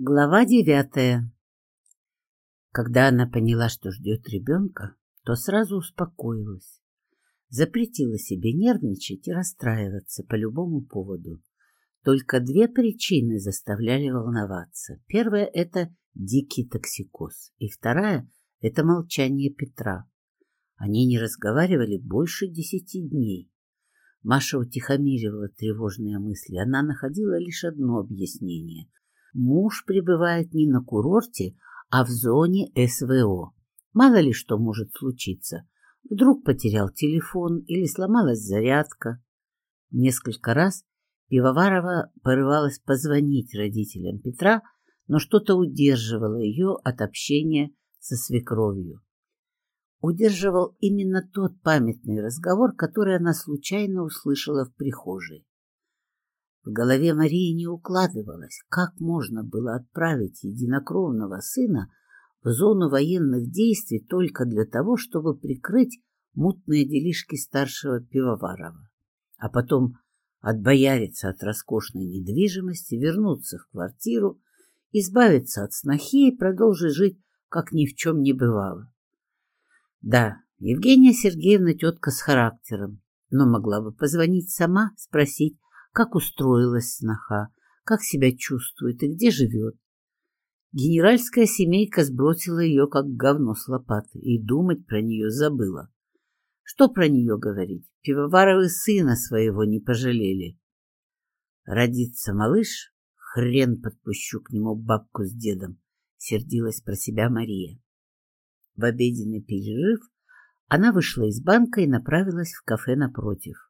Глава девятая Когда она поняла, что ждет ребенка, то сразу успокоилась. Запретила себе нервничать и расстраиваться по любому поводу. Только две причины заставляли волноваться. Первая — это дикий токсикоз, и вторая — это молчание Петра. Они не разговаривали больше десяти дней. Маша утихомиривала тревожные мысли. Она находила лишь одно объяснение — Муж пребывает не на курорте, а в зоне СВО. Мало ли что может случиться. Вдруг потерял телефон или сломалась зарядка. Несколько раз Пивоварова порывалась позвонить родителям Петра, но что-то удерживало ее от общения со свекровью. Удерживал именно тот памятный разговор, который она случайно услышала в прихожей. В голове Марии не укладывалось, как можно было отправить единокровного сына в зону военных действий только для того, чтобы прикрыть мутные делишки старшего Пивоварова, а потом отбояриться от роскошной недвижимости, вернуться в квартиру, избавиться от снохи и продолжить жить, как ни в чем не бывало. Да, Евгения Сергеевна тетка с характером, но могла бы позвонить сама, спросить, как устроилась сноха, как себя чувствует и где живет. Генеральская семейка сбросила ее, как говно с лопаты, и думать про нее забыла. Что про нее говорить? Пивоваровы сына своего не пожалели. Родится малыш, хрен подпущу к нему бабку с дедом, сердилась про себя Мария. В обеденный перерыв она вышла из банка и направилась в кафе напротив.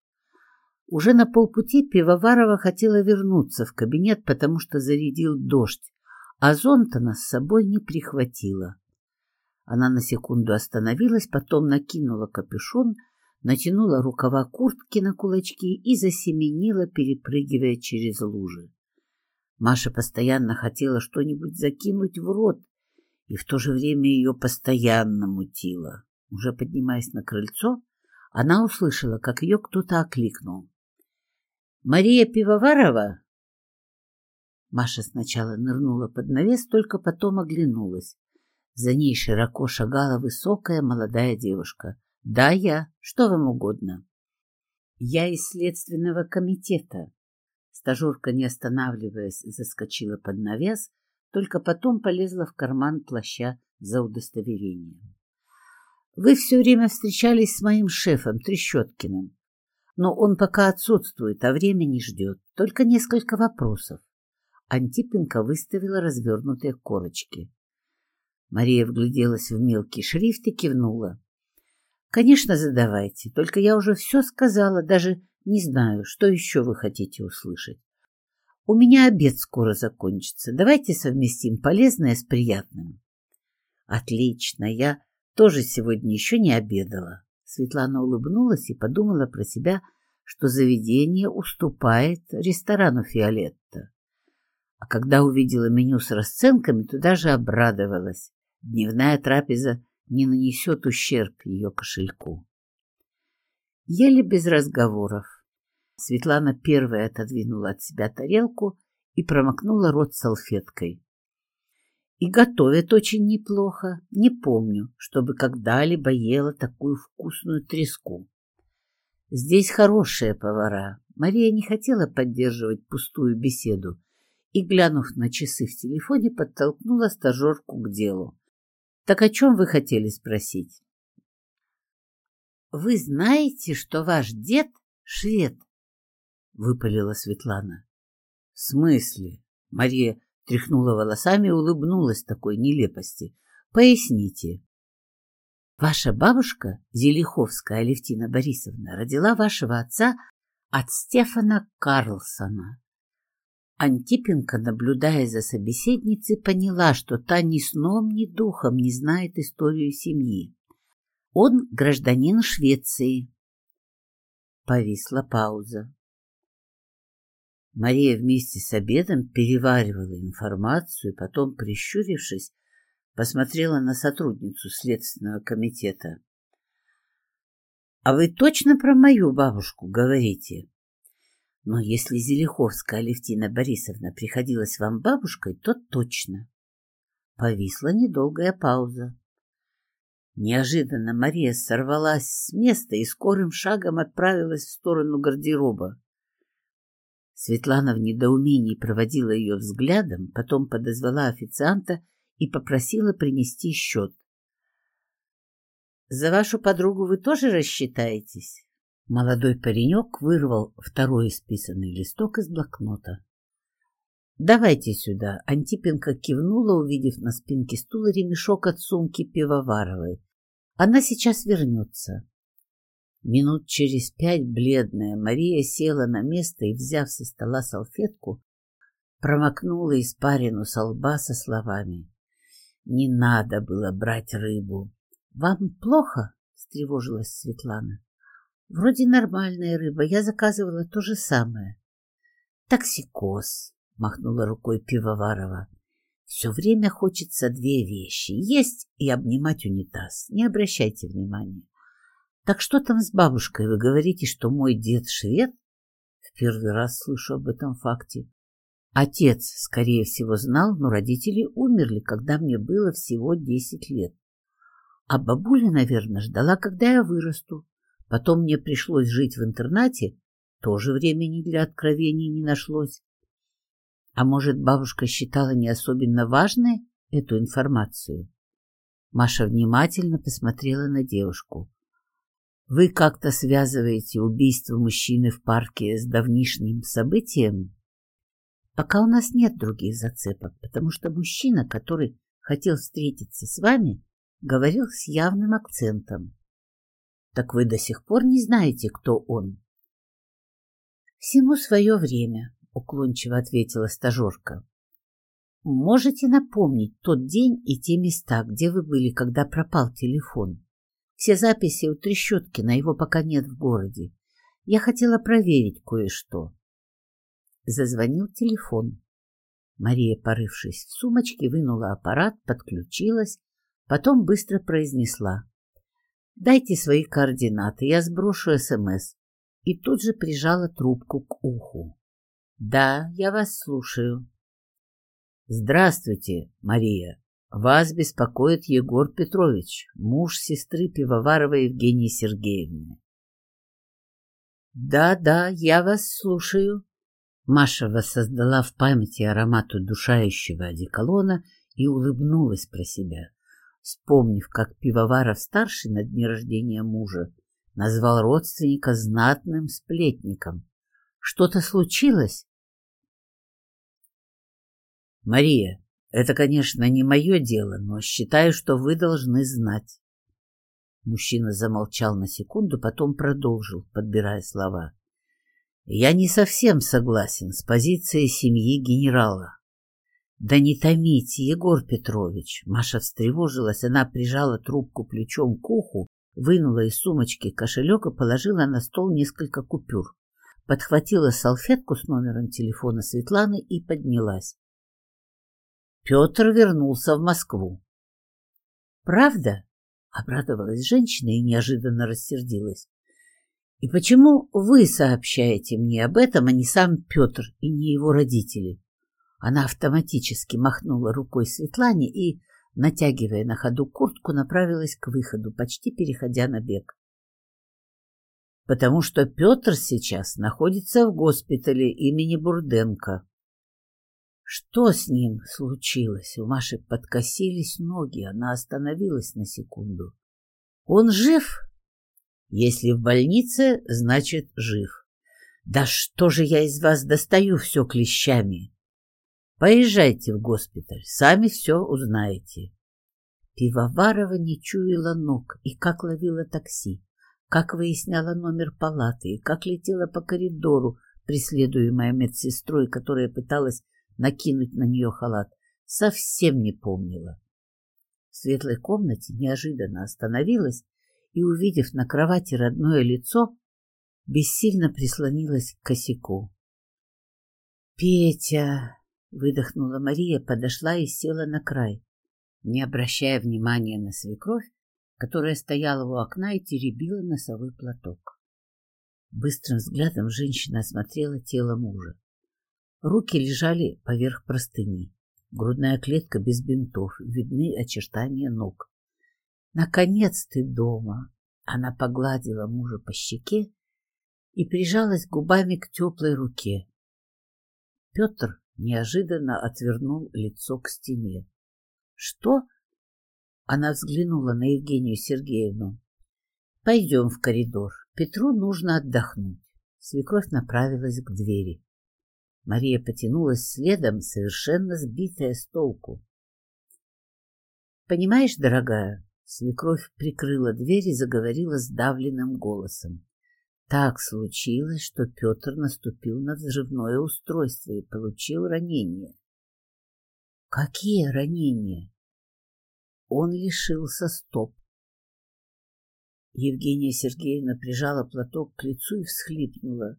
Уже на полпути Пивоварова хотела вернуться в кабинет, потому что зарядил дождь, а зонт она с собой не прихватила. Она на секунду остановилась, потом накинула капюшон, натянула рукава куртки на кулачки и засеменила, перепрыгивая через лужи. Маша постоянно хотела что-нибудь закинуть в рот, и в то же время ее постоянно мутило. Уже поднимаясь на крыльцо, она услышала, как ее кто-то окликнул. Мария Пивоварова? Маша сначала нырнула под навес, только потом оглянулась. За ней широко шагала высокая молодая девушка. «Да, я. Что вам угодно?» «Я из следственного комитета». Стажерка, не останавливаясь, заскочила под навес, только потом полезла в карман плаща за удостоверением. «Вы все время встречались с моим шефом, Трещоткиным но он пока отсутствует, а время не ждет. Только несколько вопросов. Антипенко выставила развернутые корочки. Мария вгляделась в мелкий шрифт и кивнула. «Конечно, задавайте, только я уже все сказала, даже не знаю, что еще вы хотите услышать. У меня обед скоро закончится, давайте совместим полезное с приятным». «Отлично, я тоже сегодня еще не обедала». Светлана улыбнулась и подумала про себя, что заведение уступает ресторану «Фиолетта». А когда увидела меню с расценками, то даже обрадовалась. Дневная трапеза не нанесет ущерб ее кошельку. Ели без разговоров. Светлана первая отодвинула от себя тарелку и промокнула рот салфеткой. И готовят очень неплохо. Не помню, чтобы когда-либо ела такую вкусную треску. Здесь хорошие повара. Мария не хотела поддерживать пустую беседу и, глянув на часы в телефоне, подтолкнула стажерку к делу. «Так о чем вы хотели спросить?» «Вы знаете, что ваш дед швед?» — выпалила Светлана. «В смысле?» — Мария Тряхнула волосами и улыбнулась такой нелепости. «Поясните». «Ваша бабушка, Зелиховская Алевтина Борисовна, родила вашего отца от Стефана Карлсона». Антипенко, наблюдая за собеседницей, поняла, что та ни сном, ни духом не знает историю семьи. Он гражданин Швеции. Повисла пауза. Мария вместе с обедом переваривала информацию, потом, прищурившись, посмотрела на сотрудницу Следственного комитета. — А вы точно про мою бабушку говорите? Но если Зелиховская Алевтина Борисовна приходилась вам бабушкой, то точно. Повисла недолгая пауза. Неожиданно Мария сорвалась с места и скорым шагом отправилась в сторону гардероба. Светлана в недоумении проводила ее взглядом, потом подозвала официанта и попросила принести счет. «За вашу подругу вы тоже рассчитаетесь?» Молодой паренек вырвал второй исписанный листок из блокнота. «Давайте сюда!» Антипенко кивнула, увидев на спинке стула ремешок от сумки Пивоваровой. «Она сейчас вернется». Минут через пять бледная Мария села на место и, взяв со стола салфетку, промокнула испарину со лба со словами. «Не надо было брать рыбу». «Вам плохо?» — встревожилась Светлана. Вроде нормальная рыба, я заказывала то же самое. Токсикоз, махнула рукой Пивоварова. Все время хочется две вещи — есть и обнимать унитаз. Не обращайте внимания. Так что там с бабушкой? Вы говорите, что мой дед швед? В первый раз слышу об этом факте. Отец, скорее всего, знал, но родители умерли, когда мне было всего десять лет. А бабуля, наверное, ждала, когда я вырасту. Потом мне пришлось жить в интернате, тоже времени для откровений не нашлось. А может, бабушка считала не особенно важной эту информацию? Маша внимательно посмотрела на девушку. Вы как-то связываете убийство мужчины в парке с давнишним событием? Пока у нас нет других зацепок, потому что мужчина, который хотел встретиться с вами, говорил с явным акцентом. Так вы до сих пор не знаете, кто он? Всему свое время, уклончиво ответила стажерка. Можете напомнить тот день и те места, где вы были, когда пропал телефон? Все записи у Трещоткина, его пока нет в городе. Я хотела проверить кое-что. Зазвонил телефон. Мария, порывшись в сумочке, вынула аппарат, подключилась, потом быстро произнесла. Дайте свои координаты, я сброшу СМС. И тут же прижала трубку к уху. Да, я вас слушаю. Здравствуйте, Мария. Вас беспокоит Егор Петрович, муж сестры Пивоваровой Евгении Сергеевны. Да, да, я вас слушаю. Маша воссоздала в памяти аромат удушающего одеколона и улыбнулась про себя вспомнив, как Пивоваров-старший на дне рождения мужа назвал родственника знатным сплетником. Что-то случилось? Мария, это, конечно, не мое дело, но считаю, что вы должны знать. Мужчина замолчал на секунду, потом продолжил, подбирая слова. Я не совсем согласен с позицией семьи генерала. Да не томите, Егор Петрович. Маша встревожилась, она прижала трубку плечом к уху, вынула из сумочки кошелек и положила на стол несколько купюр. Подхватила салфетку с номером телефона Светланы и поднялась. Петр вернулся в Москву. «Правда?» — обрадовалась женщина и неожиданно рассердилась. «И почему вы сообщаете мне об этом, а не сам Петр и не его родители?» Она автоматически махнула рукой Светлане и, натягивая на ходу куртку, направилась к выходу, почти переходя на бег. «Потому что Петр сейчас находится в госпитале имени Бурденко». Что с ним случилось? У Маши подкосились ноги, она остановилась на секунду. «Он жив?» «Если в больнице, значит, жив». «Да что же я из вас достаю все клещами?» Поезжайте в госпиталь, сами все узнаете. Пивоварова не чуяла ног и как ловила такси, как выясняла номер палаты и как летела по коридору, преследуемая медсестрой, которая пыталась накинуть на нее халат, совсем не помнила. В светлой комнате неожиданно остановилась и, увидев на кровати родное лицо, бессильно прислонилась к косяку. «Петя!» Выдохнула Мария, подошла и села на край, не обращая внимания на свекровь, которая стояла у окна и теребила носовой платок. Быстрым взглядом женщина осмотрела тело мужа. Руки лежали поверх простыни. Грудная клетка без бинтов, видны очертания ног. «Наконец ты дома!» Она погладила мужа по щеке и прижалась губами к теплой руке. Петр неожиданно отвернул лицо к стене. «Что?» Она взглянула на Евгению Сергеевну. «Пойдем в коридор. Петру нужно отдохнуть». Свекровь направилась к двери. Мария потянулась следом, совершенно сбитая с толку. «Понимаешь, дорогая?» Свекровь прикрыла дверь и заговорила сдавленным голосом. Так случилось, что Петр наступил на взрывное устройство и получил ранение. Какие ранения? Он лишился стоп. Евгения Сергеевна прижала платок к лицу и всхлипнула.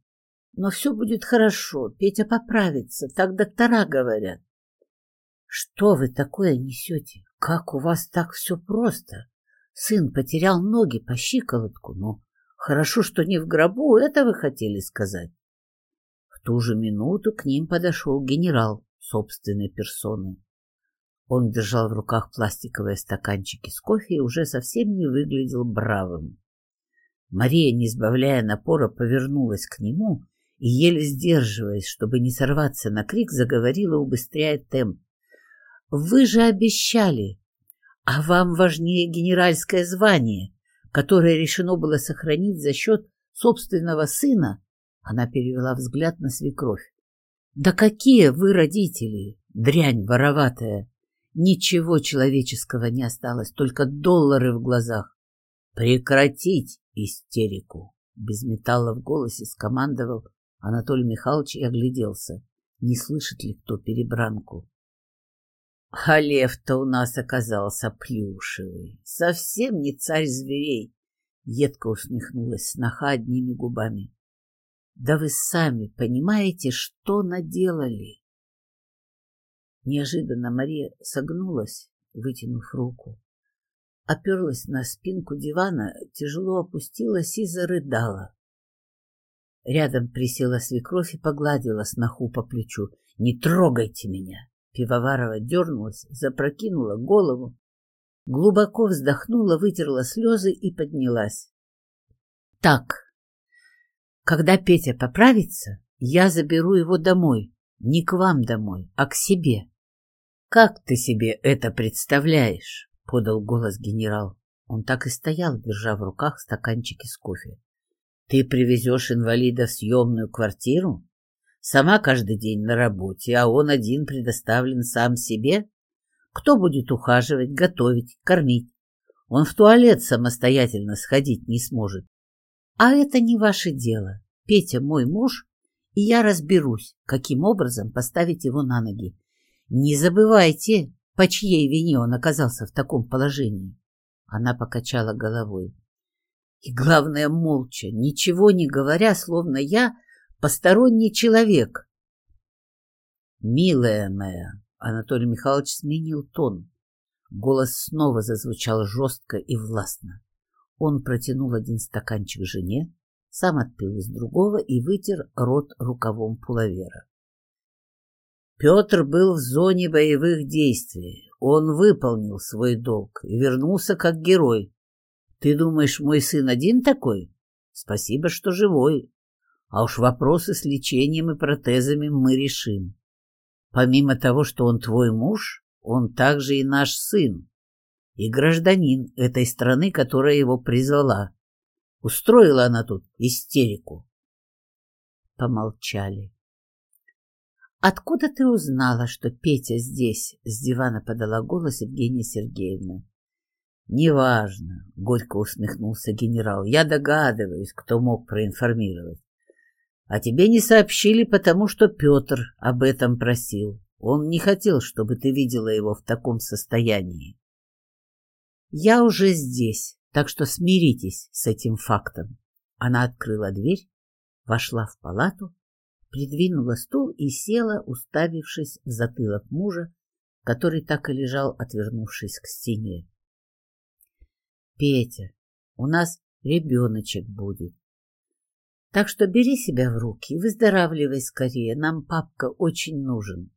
Но все будет хорошо, Петя поправится, так доктора говорят. Что вы такое несете? Как у вас так все просто? Сын потерял ноги по щиколотку, но Хорошо, что не в гробу, это вы хотели сказать. В ту же минуту к ним подошел генерал собственной персоны. Он держал в руках пластиковые стаканчики с кофе и уже совсем не выглядел бравым. Мария, не сбавляя напора, повернулась к нему и, еле сдерживаясь, чтобы не сорваться на крик, заговорила, убыстряя темп. «Вы же обещали! А вам важнее генеральское звание!» которое решено было сохранить за счет собственного сына, она перевела взгляд на свекровь. «Да какие вы родители, дрянь вороватая! Ничего человеческого не осталось, только доллары в глазах. Прекратить истерику!» Без металла в голосе скомандовал Анатолий Михайлович и огляделся. Не слышит ли кто перебранку? А лев-то у нас оказался плюшевый, совсем не царь зверей. Едко усмехнулась сноха одними губами. Да вы сами понимаете, что наделали? Неожиданно Мария согнулась, вытянув руку. Оперлась на спинку дивана, тяжело опустилась и зарыдала. Рядом присела свекровь и погладила сноху по плечу. «Не трогайте меня! Пивоварова дернулась, запрокинула голову, глубоко вздохнула, вытерла слезы и поднялась. «Так, когда Петя поправится, я заберу его домой, не к вам домой, а к себе». «Как ты себе это представляешь?» — подал голос генерал. Он так и стоял, держа в руках стаканчики с кофе. «Ты привезешь инвалида в съемную квартиру? Сама каждый день на работе, а он один предоставлен сам себе. Кто будет ухаживать, готовить, кормить? Он в туалет самостоятельно сходить не сможет. А это не ваше дело. Петя мой муж, и я разберусь, каким образом поставить его на ноги. Не забывайте, по чьей вине он оказался в таком положении. Она покачала головой. И главное, молча, ничего не говоря, словно я посторонний человек. «Милая моя!» — Анатолий Михайлович сменил тон. Голос снова зазвучал жестко и властно. Он протянул один стаканчик жене, сам отпил из другого и вытер рот рукавом пуловера. Петр был в зоне боевых действий. Он выполнил свой долг и вернулся как герой. Ты думаешь, мой сын один такой? Спасибо, что живой. А уж вопросы с лечением и протезами мы решим. Помимо того, что он твой муж, он также и наш сын, и гражданин этой страны, которая его призвала. Устроила она тут истерику. Помолчали. «Откуда ты узнала, что Петя здесь?» — с дивана подала голос Евгения Сергеевна. «Неважно», — горько усмехнулся генерал. «Я догадываюсь, кто мог проинформировать. А тебе не сообщили, потому что Петр об этом просил. Он не хотел, чтобы ты видела его в таком состоянии. Я уже здесь, так что смиритесь с этим фактом. Она открыла дверь, вошла в палату, придвинула стул и села, уставившись в затылок мужа, который так и лежал, отвернувшись к стене. «Петя, у нас ребеночек будет. Так что бери себя в руки и выздоравливай скорее, нам папка очень нужен.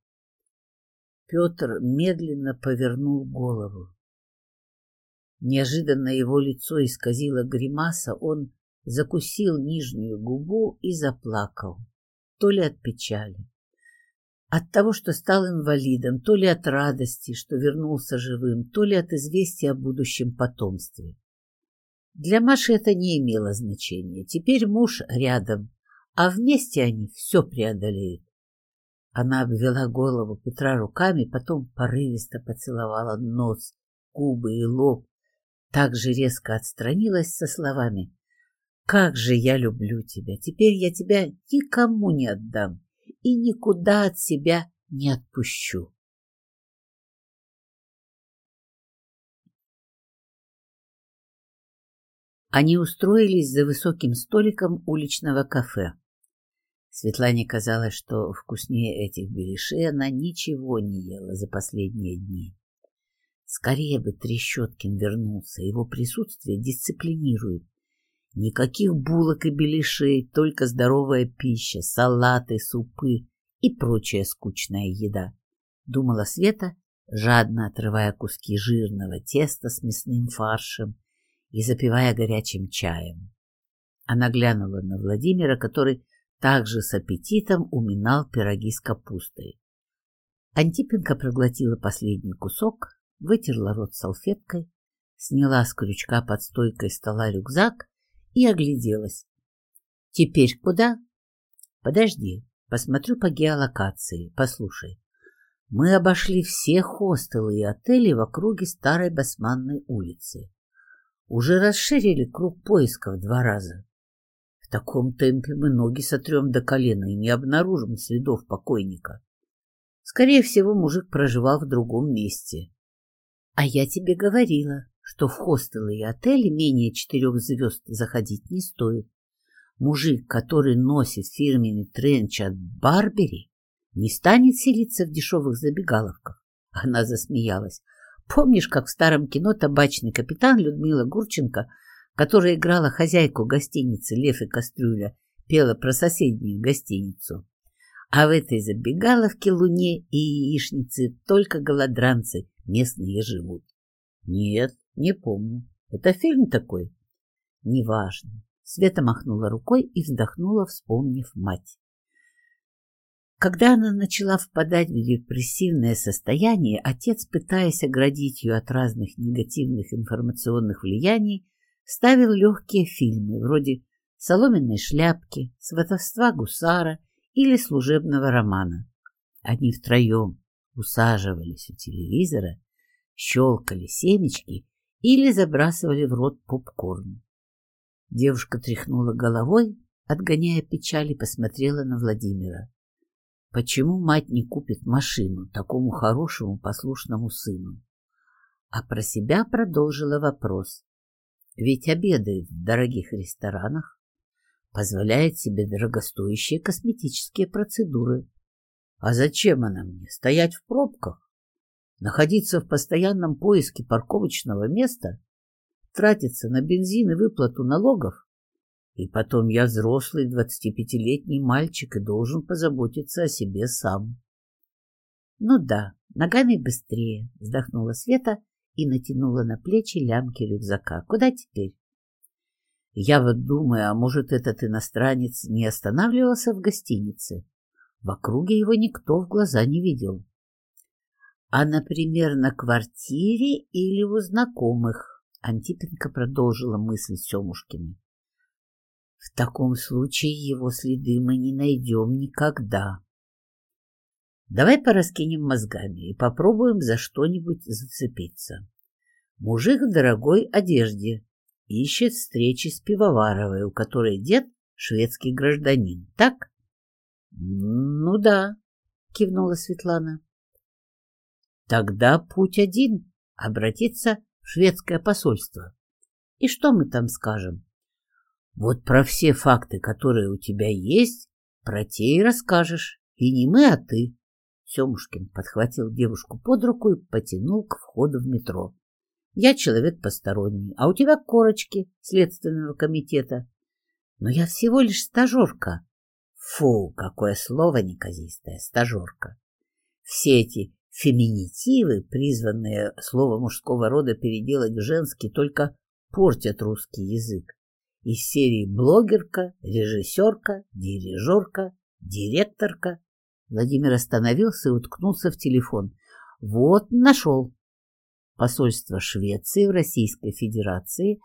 Петр медленно повернул голову. Неожиданно его лицо исказило гримаса, он закусил нижнюю губу и заплакал, то ли от печали, от того, что стал инвалидом, то ли от радости, что вернулся живым, то ли от известия о будущем потомстве. Для Маши это не имело значения. Теперь муж рядом, а вместе они все преодолеют. Она обвела голову Петра руками, потом порывисто поцеловала нос, губы и лоб, так же резко отстранилась со словами «Как же я люблю тебя! Теперь я тебя никому не отдам и никуда от себя не отпущу!» Они устроились за высоким столиком уличного кафе. Светлане казалось, что вкуснее этих беляшей она ничего не ела за последние дни. Скорее бы Трещоткин вернулся, его присутствие дисциплинирует. Никаких булок и беляшей, только здоровая пища, салаты, супы и прочая скучная еда. Думала Света, жадно отрывая куски жирного теста с мясным фаршем и запивая горячим чаем. Она глянула на Владимира, который также с аппетитом уминал пироги с капустой. Антипенко проглотила последний кусок, вытерла рот салфеткой, сняла с крючка под стойкой стола рюкзак и огляделась. «Теперь куда?» «Подожди, посмотрю по геолокации. Послушай, мы обошли все хостелы и отели в округе Старой Басманной улицы. Уже расширили круг поиска в два раза. В таком темпе мы ноги сотрем до колена и не обнаружим следов покойника. Скорее всего, мужик проживал в другом месте. А я тебе говорила, что в хостелы и отели менее четырех звезд заходить не стоит. Мужик, который носит фирменный тренч от Барбери, не станет селиться в дешевых забегаловках. Она засмеялась. Помнишь, как в старом кино табачный капитан Людмила Гурченко, которая играла хозяйку гостиницы «Лев и кастрюля», пела про соседнюю гостиницу? А в этой забегаловке Луне и яичнице только голодранцы местные живут. Нет, не помню. Это фильм такой? Неважно. Света махнула рукой и вздохнула, вспомнив мать. Когда она начала впадать в депрессивное состояние, отец, пытаясь оградить ее от разных негативных информационных влияний, ставил легкие фильмы вроде «Соломенной шляпки», «Сватовства гусара» или «Служебного романа». Они втроем усаживались у телевизора, щелкали семечки или забрасывали в рот попкорн. Девушка тряхнула головой, отгоняя печаль, и посмотрела на Владимира. Почему мать не купит машину такому хорошему послушному сыну? А про себя продолжила вопрос. Ведь обедает в дорогих ресторанах, позволяет себе дорогостоящие косметические процедуры. А зачем она мне? Стоять в пробках? Находиться в постоянном поиске парковочного места? Тратиться на бензин и выплату налогов? И потом я взрослый двадцатипятилетний мальчик и должен позаботиться о себе сам. Ну да, ногами быстрее, вздохнула Света и натянула на плечи лямки рюкзака. Куда теперь? Я вот думаю, а может этот иностранец не останавливался в гостинице? В округе его никто в глаза не видел. А, например, на квартире или у знакомых? Антипенко продолжила мысль Семушкина. В таком случае его следы мы не найдем никогда. Давай пораскинем мозгами и попробуем за что-нибудь зацепиться. Мужик в дорогой одежде ищет встречи с Пивоваровой, у которой дед шведский гражданин, так? Ну да, кивнула Светлана. Тогда путь один — обратиться в шведское посольство. И что мы там скажем? Вот про все факты, которые у тебя есть, про те и расскажешь. И не мы, а ты. Семушкин подхватил девушку под руку и потянул к входу в метро. Я человек посторонний, а у тебя корочки Следственного комитета. Но я всего лишь стажерка. Фу, какое слово неказистое, стажерка. Все эти феминитивы, призванные слово мужского рода переделать в женский, только портят русский язык. Из серии блогерка, режиссерка, дирижерка, директорка. Владимир остановился и уткнулся в телефон. Вот, нашел. Посольство Швеции в Российской Федерации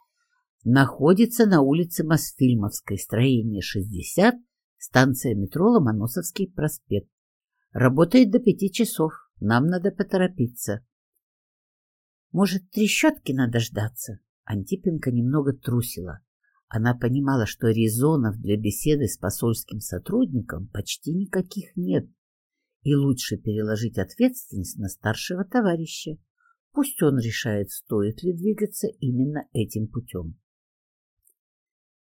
находится на улице Мосфильмовской, строение 60, станция метро Ломоносовский проспект. Работает до пяти часов. Нам надо поторопиться. Может, трещотки надо ждаться? Антипенко немного трусила. Она понимала, что резонов для беседы с посольским сотрудником почти никаких нет, и лучше переложить ответственность на старшего товарища. Пусть он решает, стоит ли двигаться именно этим путем.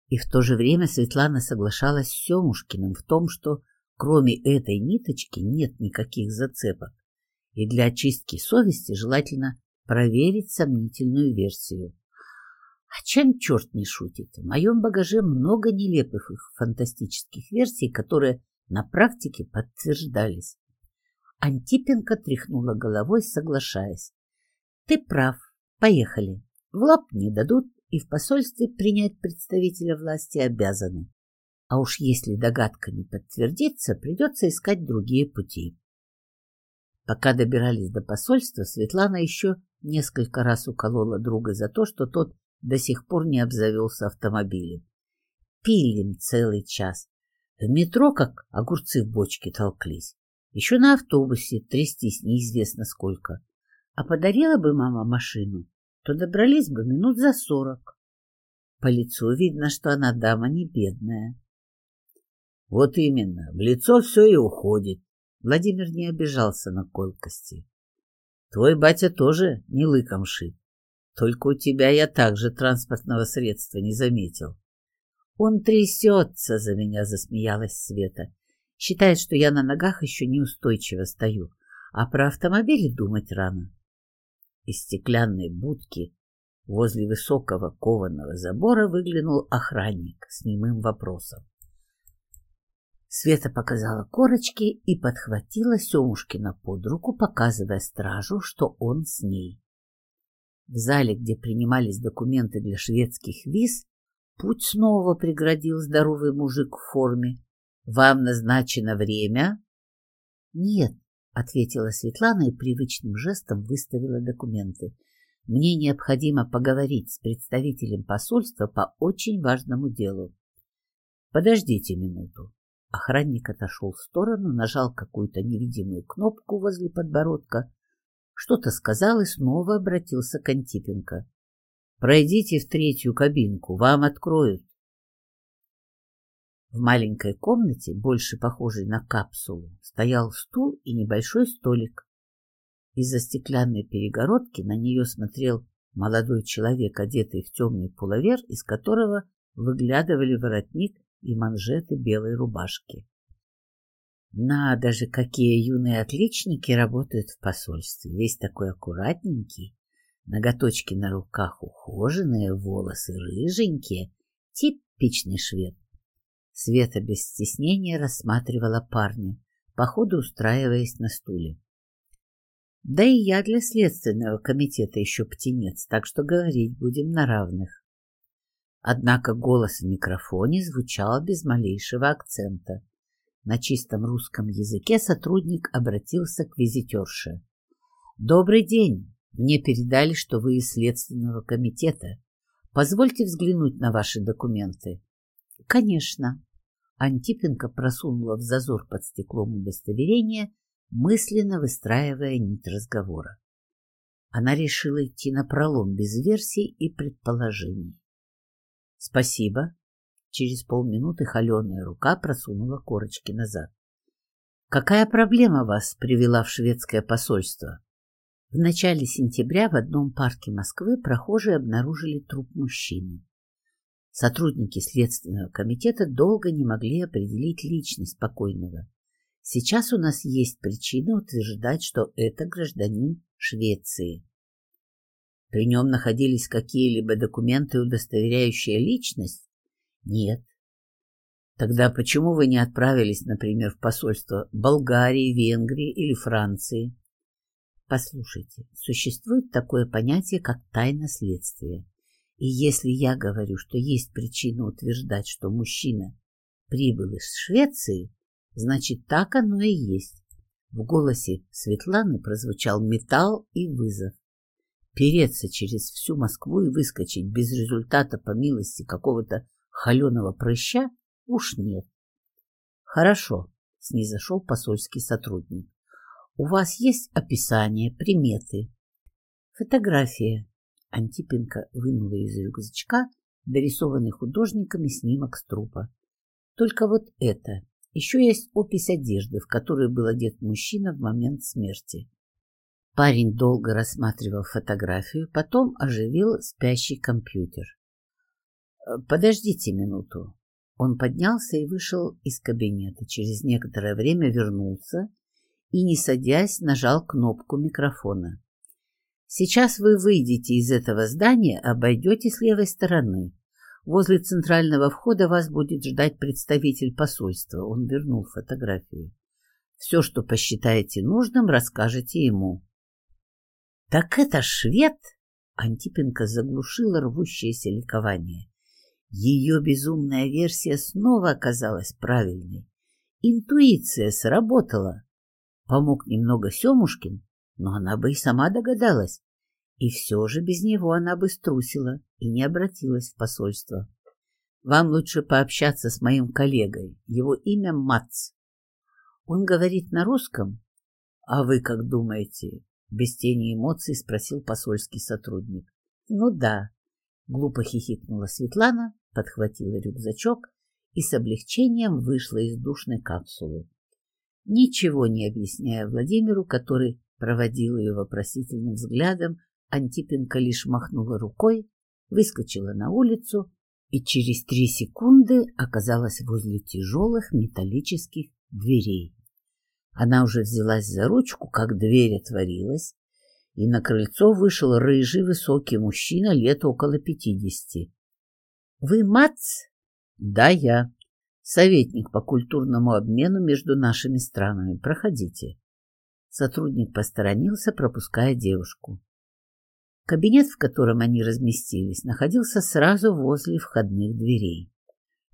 И в то же время Светлана соглашалась с Семушкиным в том, что кроме этой ниточки нет никаких зацепок, и для очистки совести желательно проверить сомнительную версию. А чем черт не шутит? В моем багаже много нелепых их фантастических версий, которые на практике подтверждались. Антипенко тряхнула головой, соглашаясь. Ты прав. Поехали. В лоб не дадут, и в посольстве принять представителя власти обязаны. А уж если догадка не подтвердится, придется искать другие пути. Пока добирались до посольства, Светлана еще несколько раз уколола друга за то, что тот до сих пор не обзавелся автомобилем. Пилим целый час. В метро, как огурцы в бочке, толклись. Еще на автобусе трястись неизвестно сколько. А подарила бы мама машину, то добрались бы минут за сорок. По лицу видно, что она дама не бедная. Вот именно, в лицо все и уходит. Владимир не обижался на колкости. Твой батя тоже не лыком шит. Только у тебя я также транспортного средства не заметил. Он трясется за меня, засмеялась Света. Считает, что я на ногах еще неустойчиво стою, а про автомобили думать рано. Из стеклянной будки возле высокого кованого забора выглянул охранник с немым вопросом. Света показала корочки и подхватила Семушкина под руку, показывая стражу, что он с ней. В зале, где принимались документы для шведских виз, путь снова преградил здоровый мужик в форме. «Вам назначено время?» «Нет», — ответила Светлана и привычным жестом выставила документы. «Мне необходимо поговорить с представителем посольства по очень важному делу». «Подождите минуту». Охранник отошел в сторону, нажал какую-то невидимую кнопку возле подбородка что-то сказал и снова обратился к Антипенко. «Пройдите в третью кабинку, вам откроют». В маленькой комнате, больше похожей на капсулу, стоял стул и небольшой столик. Из-за стеклянной перегородки на нее смотрел молодой человек, одетый в темный пуловер, из которого выглядывали воротник и манжеты белой рубашки. Надо же, какие юные отличники работают в посольстве. Весь такой аккуратненький, ноготочки на руках ухоженные, волосы рыженькие. Типичный швед. Света без стеснения рассматривала парня, походу устраиваясь на стуле. Да и я для следственного комитета еще птенец, так что говорить будем на равных. Однако голос в микрофоне звучал без малейшего акцента. На чистом русском языке сотрудник обратился к визитерше. «Добрый день! Мне передали, что вы из Следственного комитета. Позвольте взглянуть на ваши документы». «Конечно». Антипенко просунула в зазор под стеклом удостоверения, мысленно выстраивая нить разговора. Она решила идти на пролом без версий и предположений. «Спасибо», Через полминуты холеная рука просунула корочки назад. «Какая проблема вас привела в шведское посольство?» В начале сентября в одном парке Москвы прохожие обнаружили труп мужчины. Сотрудники Следственного комитета долго не могли определить личность покойного. Сейчас у нас есть причина утверждать, что это гражданин Швеции. При нем находились какие-либо документы, удостоверяющие личность? Нет, Тогда почему вы не отправились, например, в посольство Болгарии, Венгрии или Франции? Послушайте, существует такое понятие, как тайна следствия. И если я говорю, что есть причина утверждать, что мужчина прибыл из Швеции, значит, так оно и есть. В голосе Светланы прозвучал металл и вызов. Переться через всю Москву и выскочить без результата по милости какого-то холеного прыща Уж нет. Хорошо, снизошел посольский сотрудник. У вас есть описание, приметы? Фотография. Антипенко вынула из рюкзачка дорисованный художниками снимок с трупа. Только вот это. Еще есть опись одежды, в которую был одет мужчина в момент смерти. Парень долго рассматривал фотографию, потом оживил спящий компьютер. «Подождите минуту. Он поднялся и вышел из кабинета. Через некоторое время вернулся и, не садясь, нажал кнопку микрофона. «Сейчас вы выйдете из этого здания, обойдете с левой стороны. Возле центрального входа вас будет ждать представитель посольства». Он вернул фотографию. «Все, что посчитаете нужным, расскажете ему». «Так это швед!» Антипенко заглушила рвущееся ликование. Ее безумная версия снова оказалась правильной. Интуиция сработала. Помог немного Семушкин, но она бы и сама догадалась. И все же без него она бы струсила и не обратилась в посольство. Вам лучше пообщаться с моим коллегой. Его имя Мац. Он говорит на русском? А вы как думаете? Без тени эмоций спросил посольский сотрудник. Ну да, Глупо хихикнула Светлана, подхватила рюкзачок и с облегчением вышла из душной капсулы. Ничего не объясняя Владимиру, который проводил ее вопросительным взглядом, Антипенко лишь махнула рукой, выскочила на улицу и через три секунды оказалась возле тяжелых металлических дверей. Она уже взялась за ручку, как дверь отворилась, и на крыльцо вышел рыжий высокий мужчина лет около пятидесяти. — Вы Мац? — Да, я. Советник по культурному обмену между нашими странами. Проходите. Сотрудник посторонился, пропуская девушку. Кабинет, в котором они разместились, находился сразу возле входных дверей.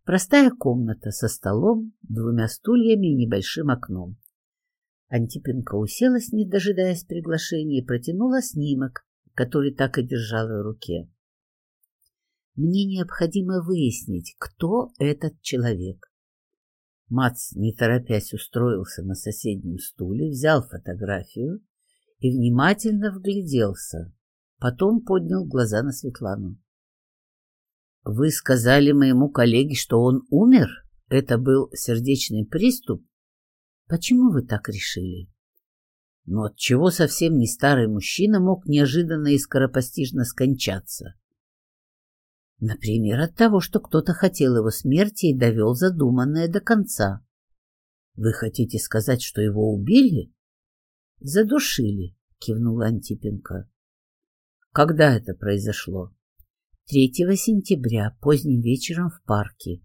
Простая комната со столом, двумя стульями и небольшим окном. Антипенко уселась, не дожидаясь приглашения, и протянула снимок, который так и держала в руке. Мне необходимо выяснить, кто этот человек. Мац, не торопясь, устроился на соседнем стуле, взял фотографию и внимательно вгляделся. Потом поднял глаза на Светлану. — Вы сказали моему коллеге, что он умер? Это был сердечный приступ? Почему вы так решили? Но от чего совсем не старый мужчина мог неожиданно и скоропостижно скончаться? Например, от того, что кто-то хотел его смерти и довел задуманное до конца. Вы хотите сказать, что его убили? Задушили, кивнула Антипенко. Когда это произошло? 3 сентября, поздним вечером в парке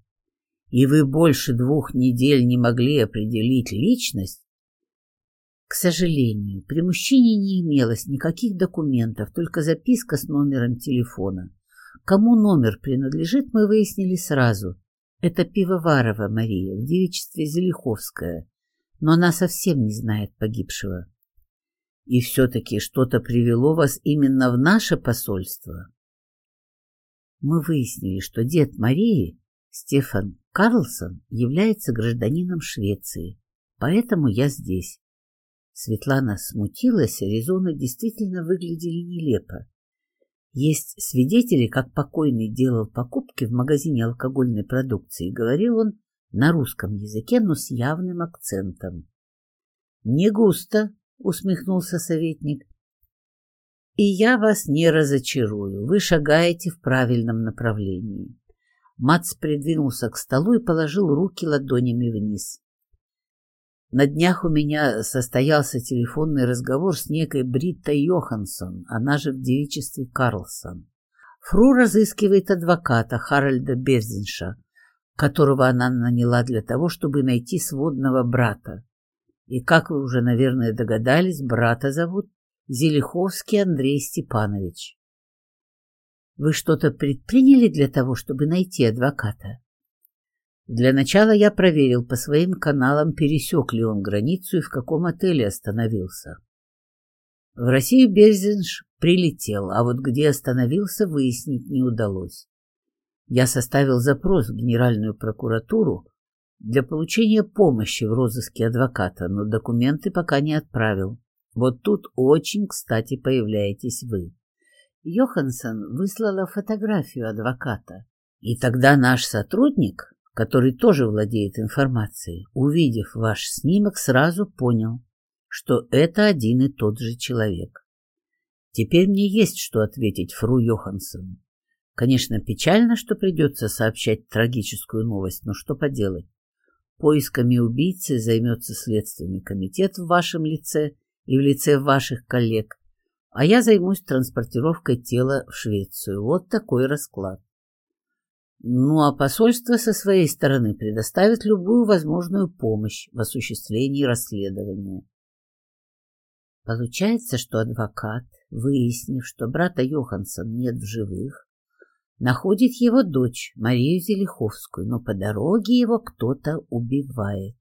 и вы больше двух недель не могли определить личность, к сожалению, при мужчине не имелось никаких документов, только записка с номером телефона. Кому номер принадлежит, мы выяснили сразу. Это Пивоварова Мария, в девичестве Зелиховская, но она совсем не знает погибшего. И все-таки что-то привело вас именно в наше посольство. Мы выяснили, что дед Марии, Стефан Карлсон является гражданином Швеции, поэтому я здесь. Светлана смутилась, резоны действительно выглядели нелепо. Есть свидетели, как покойный делал покупки в магазине алкогольной продукции, говорил он на русском языке, но с явным акцентом. — Не густо, — усмехнулся советник. — И я вас не разочарую, вы шагаете в правильном направлении. Мац придвинулся к столу и положил руки ладонями вниз. На днях у меня состоялся телефонный разговор с некой Бриттой Йоханссон, она же в девичестве Карлсон. Фру разыскивает адвоката Харальда Берзинша, которого она наняла для того, чтобы найти сводного брата. И, как вы уже, наверное, догадались, брата зовут Зелиховский Андрей Степанович. Вы что-то предприняли для того, чтобы найти адвоката? Для начала я проверил по своим каналам, пересек ли он границу и в каком отеле остановился. В Россию Берзинш прилетел, а вот где остановился, выяснить не удалось. Я составил запрос в Генеральную прокуратуру для получения помощи в розыске адвоката, но документы пока не отправил. Вот тут очень кстати появляетесь вы. Йоханссон выслала фотографию адвоката. И тогда наш сотрудник, который тоже владеет информацией, увидев ваш снимок, сразу понял, что это один и тот же человек. Теперь мне есть что ответить фру Йоханссон. Конечно, печально, что придется сообщать трагическую новость, но что поделать. Поисками убийцы займется Следственный комитет в вашем лице и в лице ваших коллег, а я займусь транспортировкой тела в Швецию. Вот такой расклад. Ну а посольство со своей стороны предоставит любую возможную помощь в осуществлении расследования. Получается, что адвокат, выяснив, что брата Йоханссон нет в живых, находит его дочь, Марию Зелиховскую, но по дороге его кто-то убивает.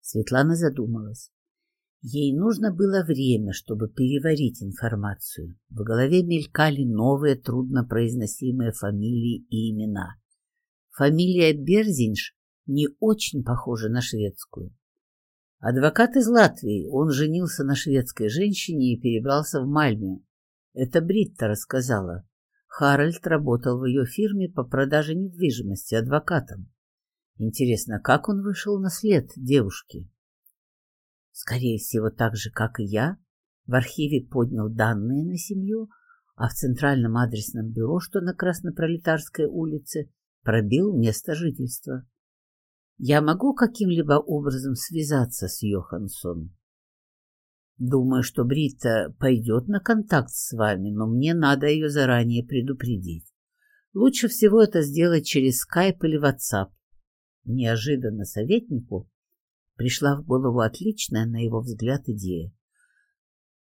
Светлана задумалась. Ей нужно было время, чтобы переварить информацию. В голове мелькали новые труднопроизносимые фамилии и имена. Фамилия Берзинш не очень похожа на шведскую. Адвокат из Латвии, он женился на шведской женщине и перебрался в Мальме. Это Бритта рассказала. Харальд работал в ее фирме по продаже недвижимости адвокатом. Интересно, как он вышел на след девушки? Скорее всего, так же, как и я, в архиве поднял данные на семью, а в центральном адресном бюро, что на Краснопролетарской улице, пробил место жительства. Я могу каким-либо образом связаться с Йоханссон? Думаю, что Брита пойдет на контакт с вами, но мне надо ее заранее предупредить. Лучше всего это сделать через скайп или ватсап. Неожиданно советнику пришла в голову отличная, на его взгляд, идея.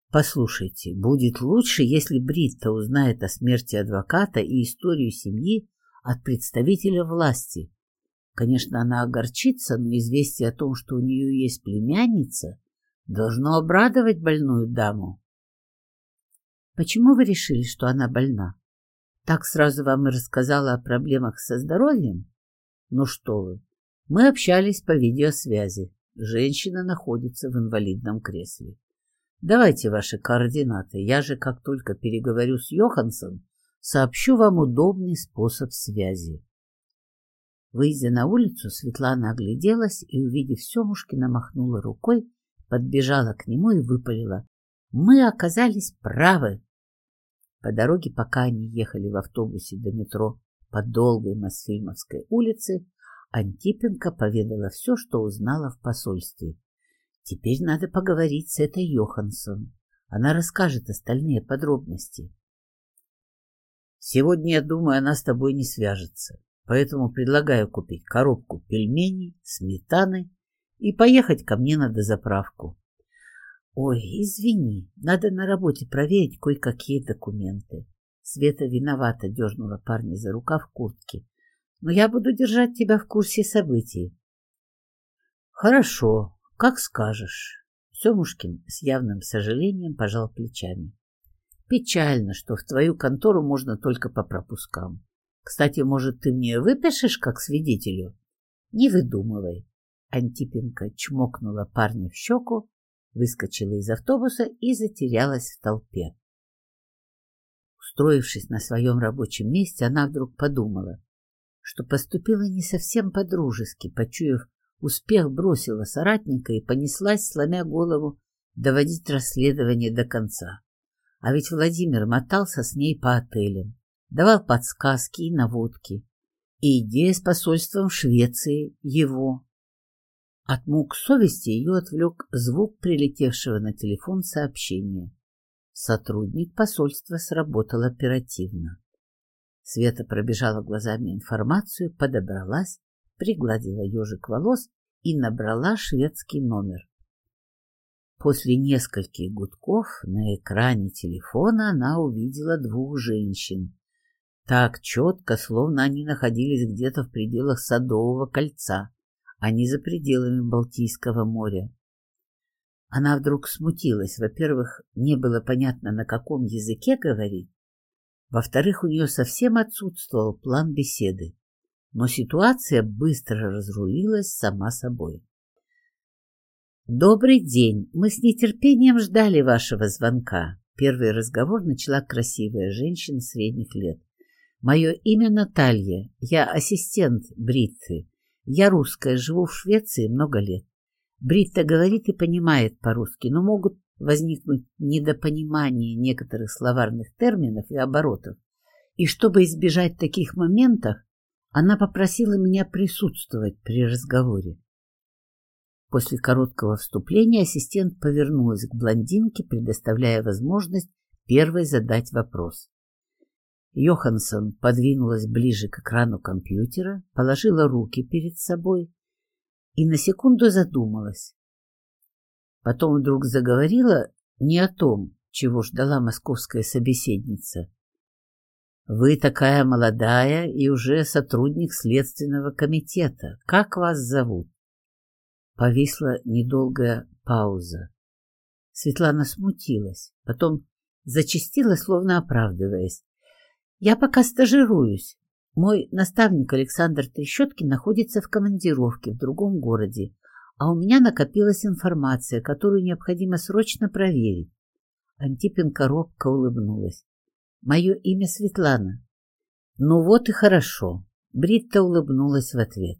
Послушайте, будет лучше, если Бритта узнает о смерти адвоката и историю семьи от представителя власти. Конечно, она огорчится, но известие о том, что у нее есть племянница, должно обрадовать больную даму. Почему вы решили, что она больна? Так сразу вам и рассказала о проблемах со здоровьем? Ну что вы, мы общались по видеосвязи. Женщина находится в инвалидном кресле. Давайте ваши координаты. Я же, как только переговорю с Йоханссон, сообщу вам удобный способ связи. Выйдя на улицу, Светлана огляделась и, увидев Семушкина, махнула рукой, подбежала к нему и выпалила. «Мы оказались правы!» По дороге, пока они ехали в автобусе до метро по долгой Мосфильмовской улице, Антипенко поведала все, что узнала в посольстве. Теперь надо поговорить с этой Йоханссон. Она расскажет остальные подробности. Сегодня, я думаю, она с тобой не свяжется, поэтому предлагаю купить коробку пельменей, сметаны и поехать ко мне на дозаправку. Ой, извини, надо на работе проверить кое-какие документы. Света виновата дернула парня за рукав куртки но я буду держать тебя в курсе событий. Хорошо, как скажешь. Семушкин с явным сожалением пожал плечами. Печально, что в твою контору можно только по пропускам. Кстати, может, ты мне выпишешь как свидетелю? Не выдумывай. Антипенко чмокнула парня в щеку, выскочила из автобуса и затерялась в толпе. Устроившись на своем рабочем месте, она вдруг подумала, что поступила не совсем по-дружески, почуяв успех, бросила соратника и понеслась, сломя голову, доводить расследование до конца. А ведь Владимир мотался с ней по отелям, давал подсказки и наводки. И идея с посольством в Швеции его. От мук совести ее отвлек звук прилетевшего на телефон сообщения. Сотрудник посольства сработал оперативно. Света пробежала глазами информацию, подобралась, пригладила ежик волос и набрала шведский номер. После нескольких гудков на экране телефона она увидела двух женщин. Так четко, словно они находились где-то в пределах Садового кольца, а не за пределами Балтийского моря. Она вдруг смутилась. Во-первых, не было понятно, на каком языке говорить, во-вторых, у нее совсем отсутствовал план беседы. Но ситуация быстро разрулилась сама собой. «Добрый день! Мы с нетерпением ждали вашего звонка». Первый разговор начала красивая женщина средних лет. «Мое имя Наталья. Я ассистент Бритты. Я русская, живу в Швеции много лет. Бритта говорит и понимает по-русски, но могут возникнуть недопонимание некоторых словарных терминов и оборотов. И чтобы избежать таких моментов, она попросила меня присутствовать при разговоре. После короткого вступления ассистент повернулась к блондинке, предоставляя возможность первой задать вопрос. Йоханссон подвинулась ближе к экрану компьютера, положила руки перед собой и на секунду задумалась. Потом вдруг заговорила не о том, чего ждала московская собеседница. «Вы такая молодая и уже сотрудник Следственного комитета. Как вас зовут?» Повисла недолгая пауза. Светлана смутилась, потом зачастила, словно оправдываясь. «Я пока стажируюсь. Мой наставник Александр Трещоткин находится в командировке в другом городе а у меня накопилась информация, которую необходимо срочно проверить. Антипенко робко улыбнулась. Мое имя Светлана. Ну вот и хорошо. Бритта улыбнулась в ответ.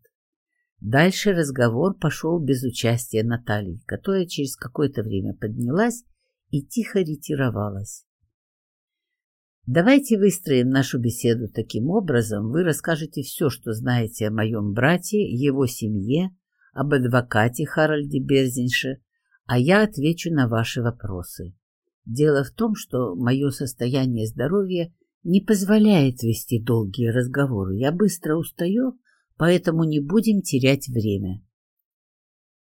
Дальше разговор пошел без участия Натальи, которая через какое-то время поднялась и тихо ретировалась. Давайте выстроим нашу беседу таким образом. Вы расскажете все, что знаете о моем брате, его семье, об адвокате Харальде Берзинше, а я отвечу на ваши вопросы. Дело в том, что мое состояние здоровья не позволяет вести долгие разговоры. Я быстро устаю, поэтому не будем терять время.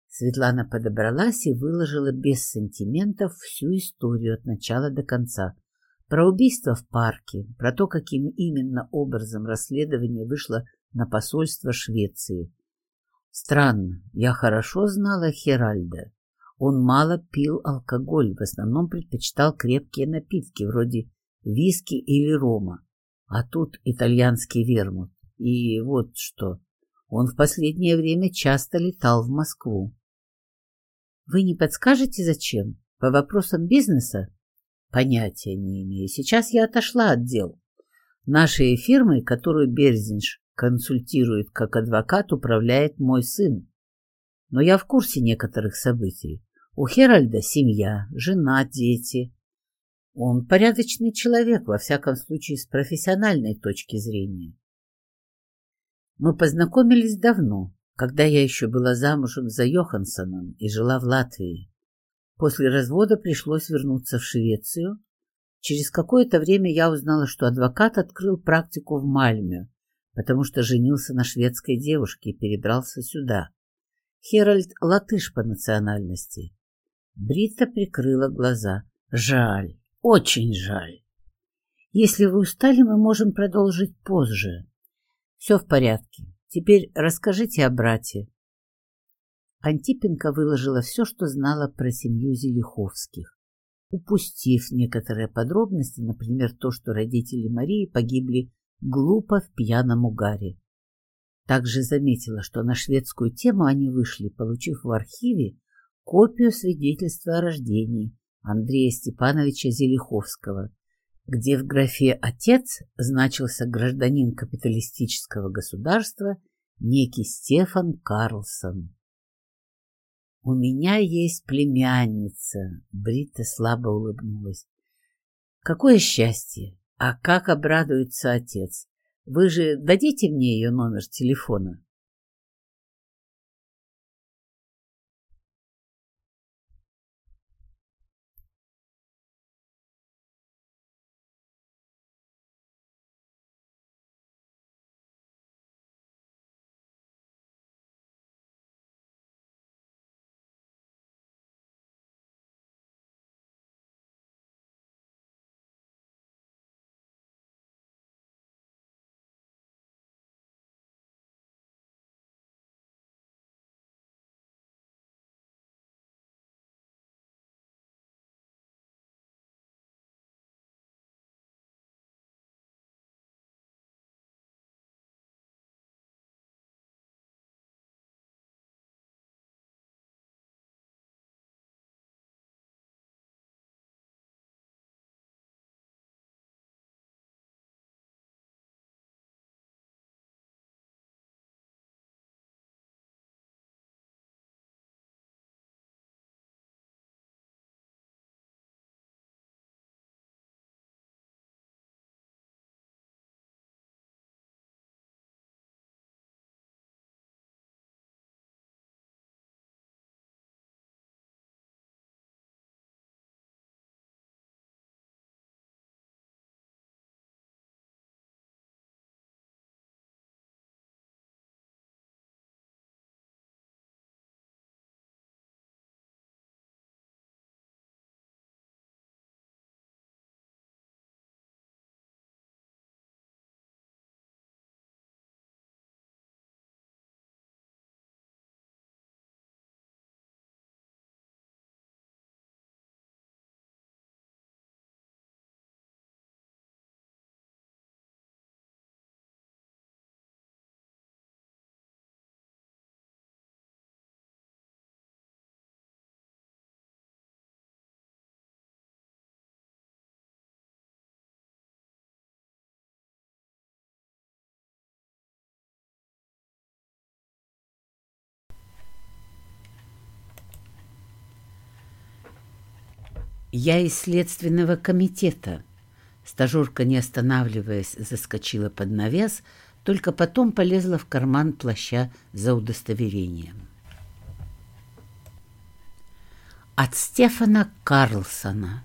Светлана подобралась и выложила без сантиментов всю историю от начала до конца. Про убийство в парке, про то, каким именно образом расследование вышло на посольство Швеции, Странно, я хорошо знала Херальда. Он мало пил алкоголь, в основном предпочитал крепкие напитки, вроде виски или рома. А тут итальянский вермут. И вот что. Он в последнее время часто летал в Москву. Вы не подскажете, зачем? По вопросам бизнеса? Понятия не имею. Сейчас я отошла от дел. Нашей фирмой, которую Берзинш консультирует как адвокат, управляет мой сын. Но я в курсе некоторых событий. У Херальда семья, жена, дети. Он порядочный человек, во всяком случае, с профессиональной точки зрения. Мы познакомились давно, когда я еще была замужем за Йоханссоном и жила в Латвии. После развода пришлось вернуться в Швецию. Через какое-то время я узнала, что адвокат открыл практику в Мальме, потому что женился на шведской девушке и перебрался сюда. Херальд латыш по национальности. Брита прикрыла глаза. Жаль, очень жаль. Если вы устали, мы можем продолжить позже. Все в порядке. Теперь расскажите о брате. Антипенко выложила все, что знала про семью Зелиховских, упустив некоторые подробности, например, то, что родители Марии погибли глупо в пьяном угаре. Также заметила, что на шведскую тему они вышли, получив в архиве копию свидетельства о рождении Андрея Степановича Зелиховского, где в графе «Отец» значился гражданин капиталистического государства некий Стефан Карлсон. «У меня есть племянница», — Брита слабо улыбнулась. «Какое счастье! А как обрадуется отец? Вы же дадите мне ее номер телефона? «Я из следственного комитета». Стажерка, не останавливаясь, заскочила под навес, только потом полезла в карман плаща за удостоверением. От Стефана Карлсона.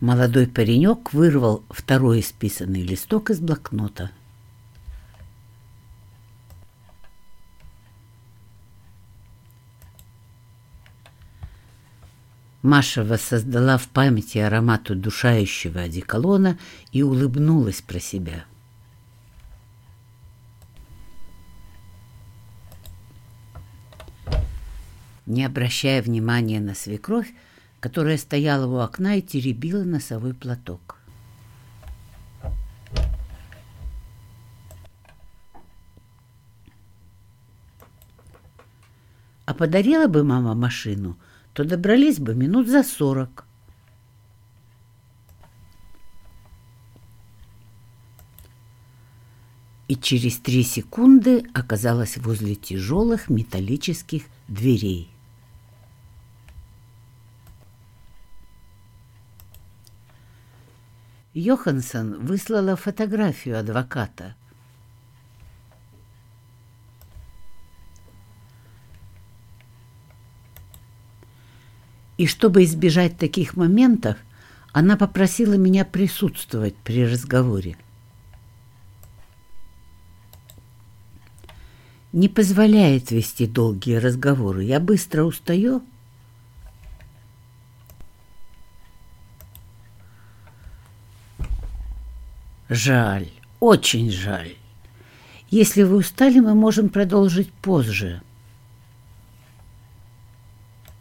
Молодой паренек вырвал второй исписанный листок из блокнота. Маша воссоздала в памяти аромат удушающего одеколона и улыбнулась про себя. Не обращая внимания на свекровь, которая стояла у окна и теребила носовой платок. А подарила бы мама машину, то добрались бы минут за сорок. И через три секунды оказалась возле тяжелых металлических дверей. Йоханссон выслала фотографию адвоката. И чтобы избежать таких моментов, она попросила меня присутствовать при разговоре. Не позволяет вести долгие разговоры. Я быстро устаю – Жаль, очень жаль. Если вы устали, мы можем продолжить позже.